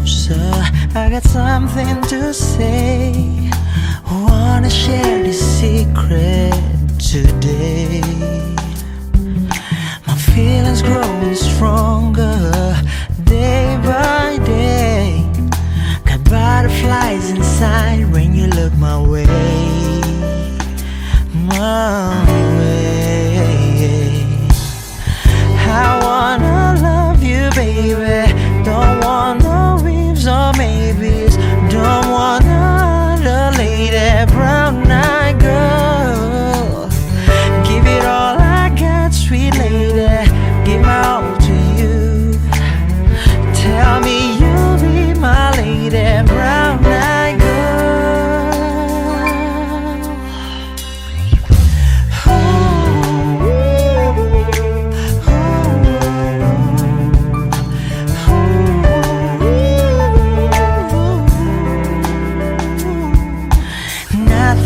closer. I got something to say. Wanna share this secret today. My feelings growing stronger day by day. Got butterflies inside when you look my way. My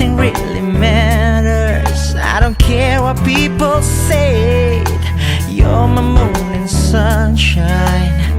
nothing really matters. I don't care what people say. You're my moon and sunshine.